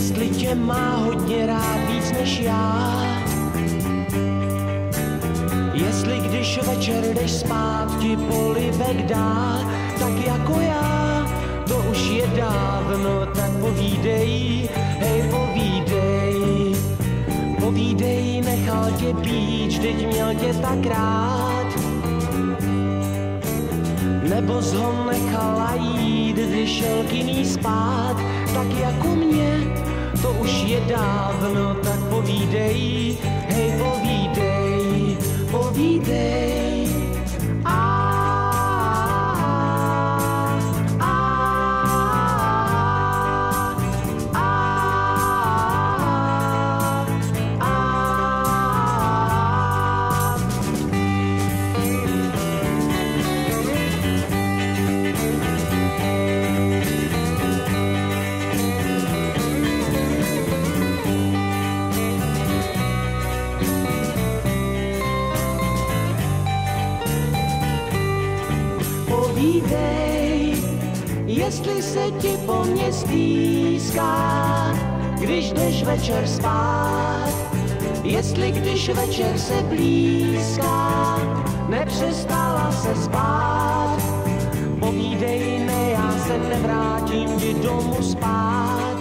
jestli tě má hodně rád víc než já. Jestli když večer jdeš spát, ti polibek dá, tak jako já, to už je dávno, tak povídej, hej povídej. Povídej, nechal tě být, teď měl tě tak rád. Nebo zho nechala jít, když šel k jiný spát, tak jako mě, to už je dávno, tak povídej, hej povídej, Povídej, jestli se ti po mně stýská, když jdeš večer spát. Jestli když večer se blízká, nepřestala se spát. Povídej, ne, já se nevrátím ti domů spát.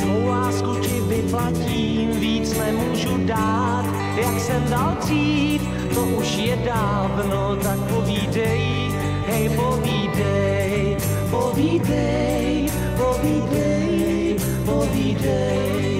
Svou lásku ti vyplatím, víc nemůžu dát, jak jsem dal dřív, to už je dávno, tak povídej, hej povídej, povídej, povídej, povídej.